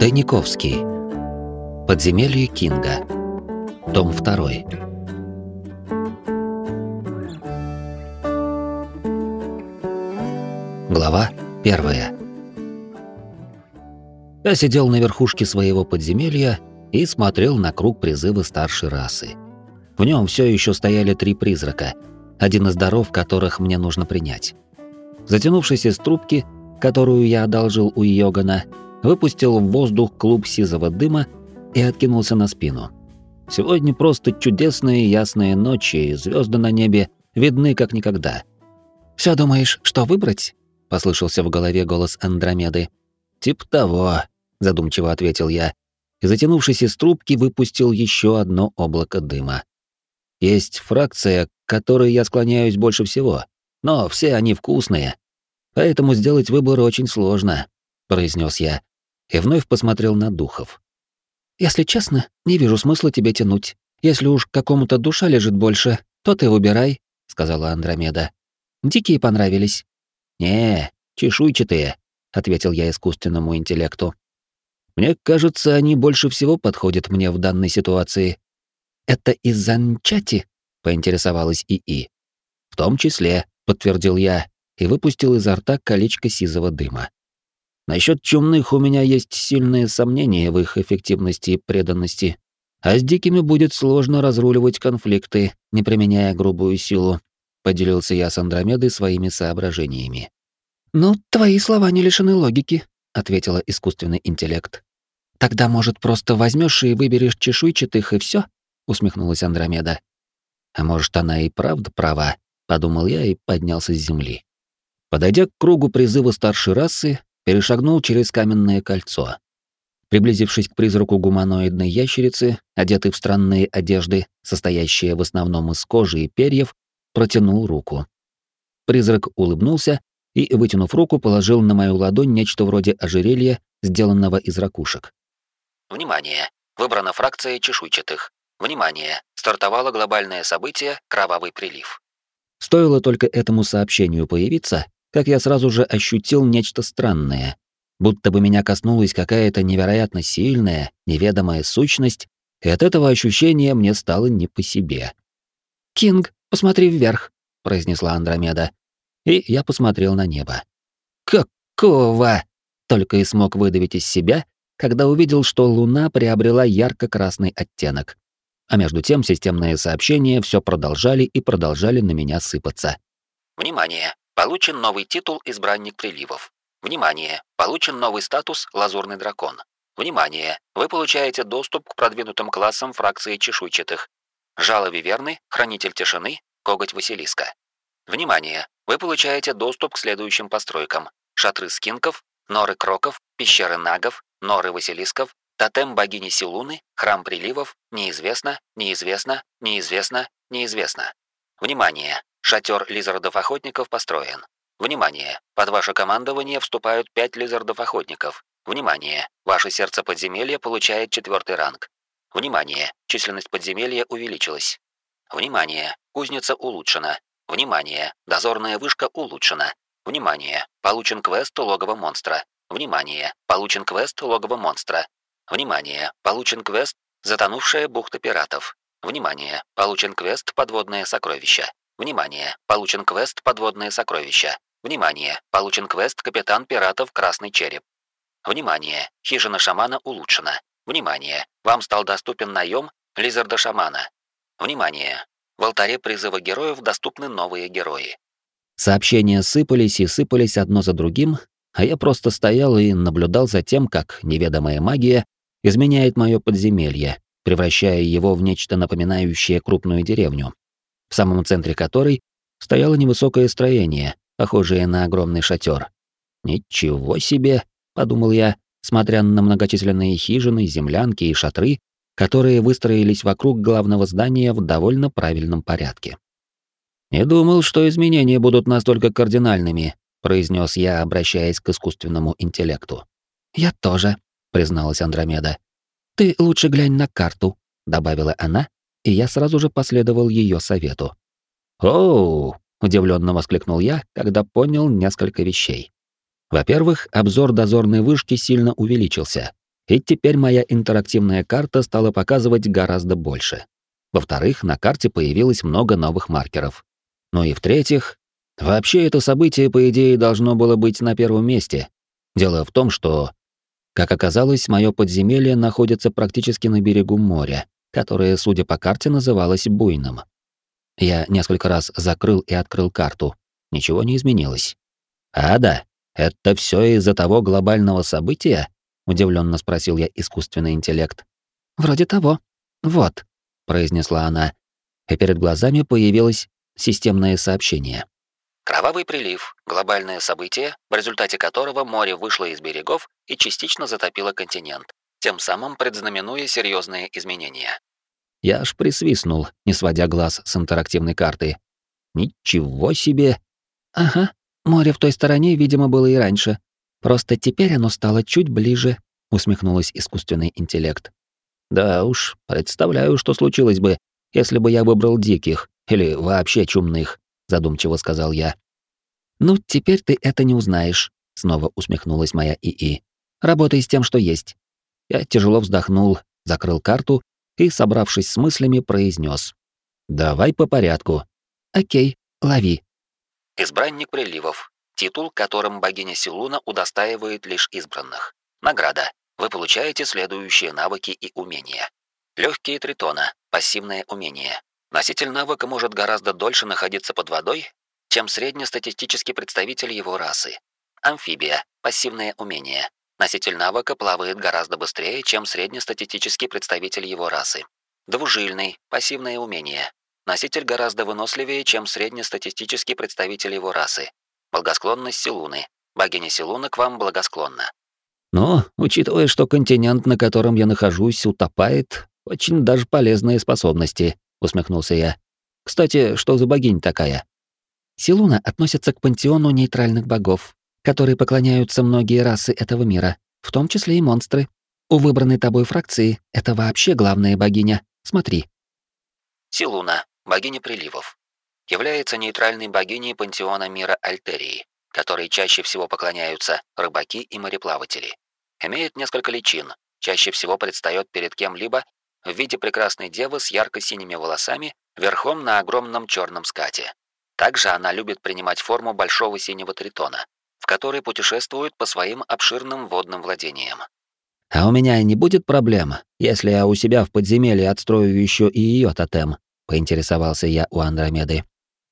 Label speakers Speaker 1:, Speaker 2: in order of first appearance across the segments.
Speaker 1: Тайниковский. Подземелье Кинга. Том 2. Глава 1. Я сидел на верхушке своего подземелья и смотрел на круг призыва старшей расы. В нем все еще стояли три призрака, один из даров которых мне нужно принять. Затянувшись из трубки, которую я одолжил у Йогана, выпустил в воздух клуб сизого дыма и откинулся на спину. Сегодня просто чудесные ясные ночи, и звезды на небе видны как никогда. Все думаешь, что выбрать?» — послышался в голове голос Андромеды. «Тип того», — задумчиво ответил я, и, затянувшись из трубки, выпустил еще одно облако дыма. «Есть фракция, к которой я склоняюсь больше всего, но все они вкусные, поэтому сделать выбор очень сложно», — произнес я, и вновь посмотрел на духов. «Если честно, не вижу смысла тебе тянуть. Если уж какому-то душа лежит больше, то ты выбирай», — сказала Андромеда. «Дикие понравились». «Не, чешуйчатые», — ответил я искусственному интеллекту. «Мне кажется, они больше всего подходят мне в данной ситуации». «Это из-за нчати?» — поинтересовалась ИИ. «В том числе», — подтвердил я и выпустил изо рта колечко сизого дыма. Насчет чумных у меня есть сильные сомнения в их эффективности и преданности. А с дикими будет сложно разруливать конфликты, не применяя грубую силу, поделился я с Андромедой своими соображениями. Ну, твои слова не лишены логики, ответила искусственный интеллект. Тогда, может, просто возьмешь и выберешь чешуйчатых и все? усмехнулась Андромеда. А может, она и правда права, подумал я и поднялся с земли. Подойдя к кругу призыва старшей расы, перешагнул через каменное кольцо. Приблизившись к призраку гуманоидной ящерицы, одетой в странные одежды, состоящие в основном из кожи и перьев, протянул руку. Призрак улыбнулся и, вытянув руку, положил на мою ладонь нечто вроде ожерелья, сделанного из ракушек. Внимание! Выбрана фракция чешуйчатых. Внимание! Стартовало глобальное событие «Кровавый прилив». Стоило только этому сообщению появиться, как я сразу же ощутил нечто странное, будто бы меня коснулась какая-то невероятно сильная, неведомая сущность, и от этого ощущения мне стало не по себе. «Кинг, посмотри вверх», — произнесла Андромеда, и я посмотрел на небо. «Какого?» — только и смог выдавить из себя, когда увидел, что луна приобрела ярко-красный оттенок. А между тем системные сообщения все продолжали и продолжали на меня сыпаться. «Внимание! Получен новый титул «Избранник приливов». Внимание! Получен новый статус «Лазурный дракон». Внимание! Вы получаете доступ к продвинутым классам фракции чешуйчатых. Жало Виверны, Хранитель тишины, Коготь Василиска. Внимание! Вы получаете доступ к следующим постройкам. Шатры скинков, норы кроков, пещеры нагов, норы василисков, тотем богини Силуны, храм приливов, неизвестно, неизвестно, неизвестно, неизвестно. Внимание! Шатер лизардов-охотников построен. Внимание! Под ваше командование вступают пять лизардов-охотников. Внимание! Ваше сердце подземелья получает четвертый ранг. Внимание! Численность подземелья увеличилась. Внимание! Кузница улучшена. Внимание! Дозорная вышка улучшена. Внимание! Получен квест логово монстра. Внимание! Получен квест логово монстра. Внимание! Получен квест Затонувшая бухта пиратов. Внимание! Получен квест Подводное сокровище. Внимание! Получен квест «Подводные сокровища». Внимание! Получен квест «Капитан пиратов Красный череп». Внимание! Хижина шамана улучшена. Внимание! Вам стал доступен наем Лизарда шамана. Внимание! В алтаре призыва героев доступны новые герои. Сообщения сыпались и сыпались одно за другим, а я просто стоял и наблюдал за тем, как неведомая магия изменяет мое подземелье, превращая его в нечто напоминающее крупную деревню, в самом центре которой стояло невысокое строение, похожее на огромный шатер. «Ничего себе!» — подумал я, смотря на многочисленные хижины, землянки и шатры, которые выстроились вокруг главного здания в довольно правильном порядке. «Не думал, что изменения будут настолько кардинальными», — произнес я, обращаясь к искусственному интеллекту. «Я тоже», — призналась Андромеда. «Ты лучше глянь на карту», — добавила она и я сразу же последовал ее совету. «Оу!» — удивленно воскликнул я, когда понял несколько вещей. Во-первых, обзор дозорной вышки сильно увеличился, И теперь моя интерактивная карта стала показывать гораздо больше. Во-вторых, на карте появилось много новых маркеров. Ну и в-третьих, вообще это событие, по идее, должно было быть на первом месте. Дело в том, что, как оказалось, мое подземелье находится практически на берегу моря, которое, судя по карте, называлось Буйным. Я несколько раз закрыл и открыл карту. Ничего не изменилось. «А, да, это все из-за того глобального события?» — удивленно спросил я искусственный интеллект. «Вроде того. Вот», — произнесла она, и перед глазами появилось системное сообщение. Кровавый прилив — глобальное событие, в результате которого море вышло из берегов и частично затопило континент, тем самым предзнаменуя серьезные изменения. Я аж присвистнул, не сводя глаз с интерактивной карты. Ничего себе! Ага, море в той стороне, видимо, было и раньше. Просто теперь оно стало чуть ближе, усмехнулась искусственный интеллект. Да уж, представляю, что случилось бы, если бы я выбрал диких или вообще чумных, задумчиво сказал я. Ну, теперь ты это не узнаешь, снова усмехнулась моя ИИ. Работай с тем, что есть. Я тяжело вздохнул, закрыл карту и, собравшись с мыслями, произнес: "Давай по порядку. О'кей, лови". Избранник приливов. Титул, которым богиня Силуна удостаивает лишь избранных. Награда. Вы получаете следующие навыки и умения. Легкие тритона. Пассивное умение. Носитель навыка может гораздо дольше находиться под водой, чем среднестатистический представитель его расы. Амфибия. Пассивное умение. Носитель навыка плавает гораздо быстрее, чем среднестатистический представитель его расы. Двужильный. Пассивное умение. Носитель гораздо выносливее, чем среднестатистический представитель его расы. Благосклонность Силуны. Богиня Силуна к вам благосклонна. Но, учитывая, что континент, на котором я нахожусь, утопает, очень даже полезные способности, усмехнулся я. Кстати, что за богинь такая? Силуна относится к пантеону нейтральных богов, которые поклоняются многие расы этого мира, в том числе и монстры. У выбранной тобой фракции это вообще главная богиня. Смотри. Силуна богиня приливов, является нейтральной богиней пантеона мира Альтерии, которой чаще всего поклоняются рыбаки и мореплаватели. Имеет несколько личин, чаще всего предстает перед кем-либо в виде прекрасной девы с ярко-синими волосами верхом на огромном черном скате. Также она любит принимать форму большого синего тритона, в который путешествует по своим обширным водным владениям. А у меня не будет проблем, если я у себя в подземелье отстрою еще и ее тотем, поинтересовался я у Андромеды.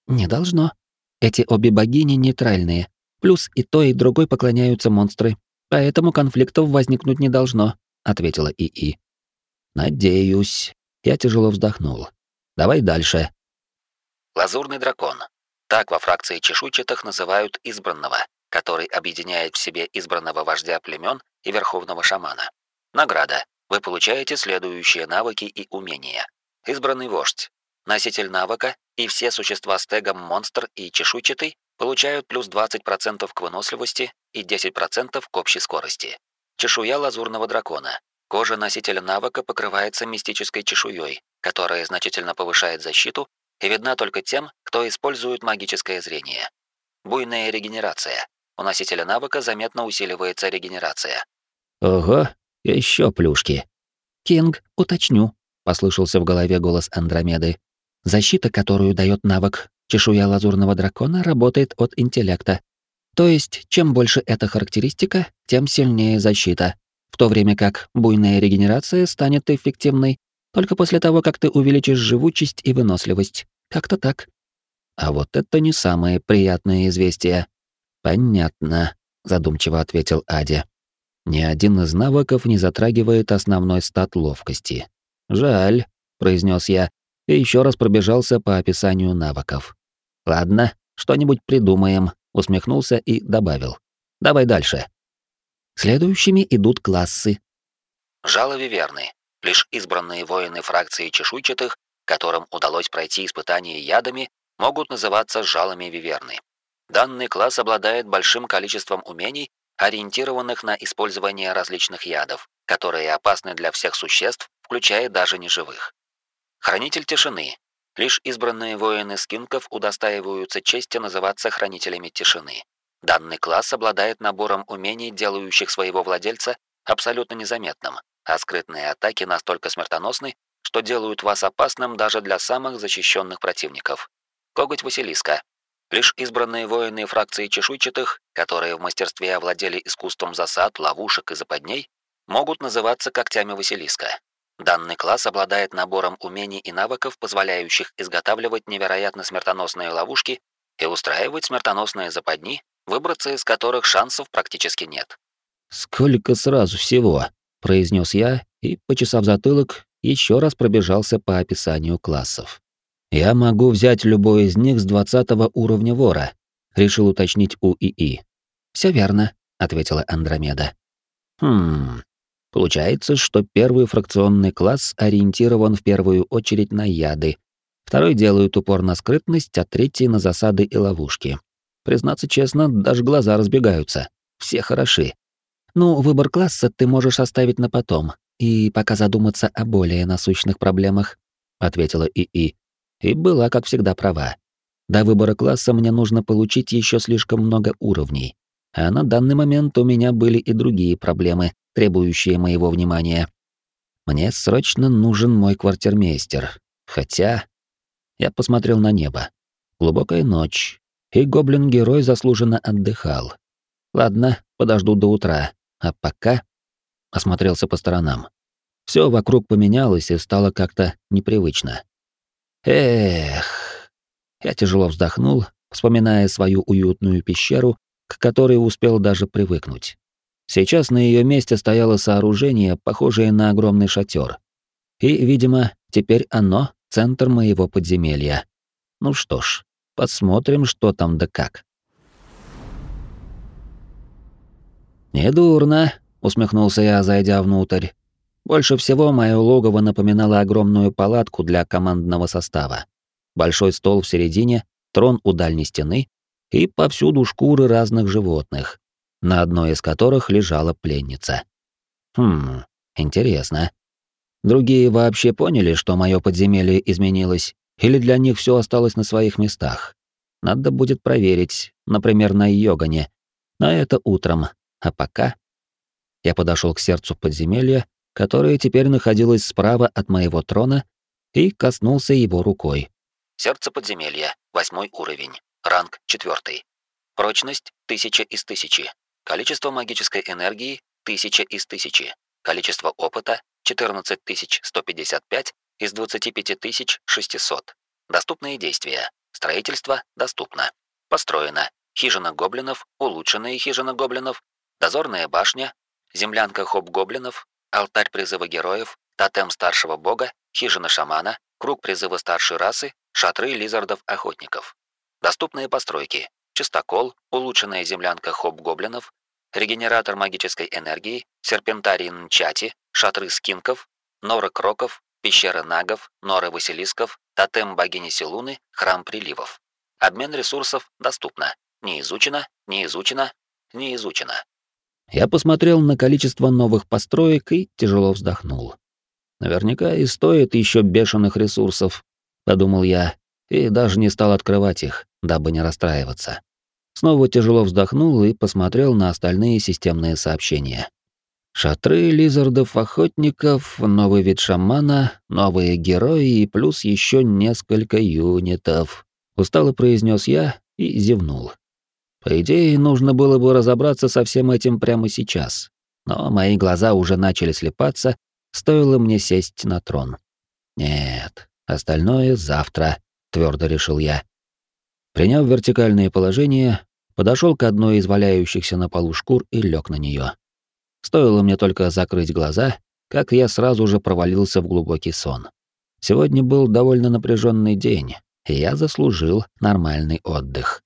Speaker 1: Не должно. Эти обе богини нейтральные. Плюс и то, и другой поклоняются монстры. Поэтому конфликтов возникнуть не должно, ответила ИИ. Надеюсь. Я тяжело вздохнул. Давай дальше. Лазурный дракон. Так во фракции чешуйчатых называют избранного, который объединяет в себе избранного вождя племен и верховного шамана. Награда. Вы получаете следующие навыки и умения. Избранный вождь. Носитель навыка и все существа с тегом монстр и чешуйчатый получают плюс 20% к выносливости и 10% к общей скорости. Чешуя лазурного дракона. Кожа носителя навыка покрывается мистической чешуей, которая значительно повышает защиту и видна только тем, кто использует магическое зрение. Буйная регенерация. У носителя навыка заметно усиливается регенерация. Ого, еще плюшки. Кинг, уточню, послышался в голове голос Андромеды. Защита, которую дает навык чешуя лазурного дракона, работает от интеллекта. То есть, чем больше эта характеристика, тем сильнее защита, в то время как буйная регенерация станет эффективной только после того, как ты увеличишь живучесть и выносливость. Как-то так. А вот это не самое приятное известие. Понятно, задумчиво ответил Адя. Ни один из навыков не затрагивает основной стат ловкости. Жаль, произнес я, и еще раз пробежался по описанию навыков. Ладно, что-нибудь придумаем, усмехнулся и добавил. Давай дальше. Следующими идут классы. Жало Виверны. Лишь избранные воины фракции чешуйчатых, которым удалось пройти испытания ядами, могут называться жалами Виверны. Данный класс обладает большим количеством умений, ориентированных на использование различных ядов, которые опасны для всех существ, включая даже неживых. Хранитель тишины. Лишь избранные воины скинков удостаиваются чести называться хранителями тишины. Данный класс обладает набором умений, делающих своего владельца абсолютно незаметным, а скрытные атаки настолько смертоносны, что делают вас опасным даже для самых защищенных противников. Коготь Василиска. Лишь избранные воины фракции чешуйчатых, которые в мастерстве овладели искусством засад, ловушек и западней, могут называться когтями Василиска. Данный класс обладает набором умений и навыков, позволяющих изготавливать невероятно смертоносные ловушки и устраивать смертоносные западни, выбраться из которых шансов практически нет.
Speaker 2: «Сколько сразу всего?» — произнес я и, почесав затылок, еще раз пробежался по описанию классов. «Я могу взять любой из них с 20 уровня вора», — решил уточнить у ИИ. «Все верно», — ответила Андромеда. «Хм, Получается, что первый фракционный класс ориентирован в первую очередь на яды, второй делает упор на скрытность, а третий — на засады и ловушки. Признаться честно, даже глаза разбегаются. Все хороши. Ну, выбор класса ты можешь оставить на потом, и пока задуматься о более насущных проблемах, ответила ИИ. И была, как всегда, права. До выбора класса мне нужно получить еще слишком много уровней. А на данный момент у меня были и другие проблемы, требующие моего внимания. Мне срочно нужен мой квартирмейстер. Хотя... Я посмотрел на небо. Глубокая ночь, и гоблин-герой заслуженно отдыхал. Ладно, подожду до утра, а пока... Осмотрелся по сторонам. Все вокруг поменялось и стало как-то непривычно. Эх... Я тяжело вздохнул, вспоминая свою уютную пещеру, к которой успел даже привыкнуть. Сейчас на ее месте стояло сооружение, похожее на огромный шатер. И, видимо, теперь оно — центр моего подземелья. Ну что ж, посмотрим, что там да как. «Недурно», — усмехнулся я, зайдя внутрь. Больше всего мое логово напоминало огромную палатку для командного состава. Большой стол в середине, трон у дальней стены и повсюду шкуры разных животных, на одной из которых лежала пленница. Хм, интересно. Другие вообще поняли, что мое подземелье изменилось, или для них все осталось на своих местах? Надо будет проверить, например, на Йогане. Но это утром. А пока... Я подошел к сердцу подземелья, которое теперь находилось справа от моего трона, и коснулся его рукой.
Speaker 1: Сердце подземелья, восьмой уровень, ранг четвертый. Прочность — тысяча из тысячи. Количество магической энергии — 1000 из 1000. Количество опыта — 14155 из 25600. Доступные действия. Строительство доступно. Построено. Хижина гоблинов, улучшенная хижина гоблинов, дозорная башня, землянка хоп-гоблинов, алтарь призыва героев, тотем старшего бога, хижина шамана, круг призыва старшей расы, шатры лизардов-охотников. Доступные постройки. Чистокол, улучшенная землянка хоп-гоблинов, регенератор магической энергии, серпентарий Нчати, шатры скинков, норы кроков, пещера нагов, норы василисков, тотем богини Силуны, храм приливов. Обмен ресурсов доступно. Не изучено, не изучено, не изучено.
Speaker 2: Я посмотрел на количество новых построек и тяжело вздохнул. Наверняка и стоит еще бешеных ресурсов, подумал я, и даже не стал открывать их, дабы не расстраиваться. Снова тяжело вздохнул и посмотрел на остальные системные сообщения. Шатры лизардов-охотников, новый вид шамана, новые герои и плюс еще несколько юнитов. Устало произнес я и зевнул. По идее, нужно было бы разобраться со всем этим прямо сейчас. Но мои глаза уже начали слепаться, стоило мне сесть на трон. Нет, остальное завтра, твердо решил я. Приняв вертикальное положение, подошел к одной из валяющихся на полу шкур и лег на нее. Стоило мне только закрыть глаза, как я сразу же провалился в глубокий сон. Сегодня был довольно напряженный день, и я заслужил нормальный отдых.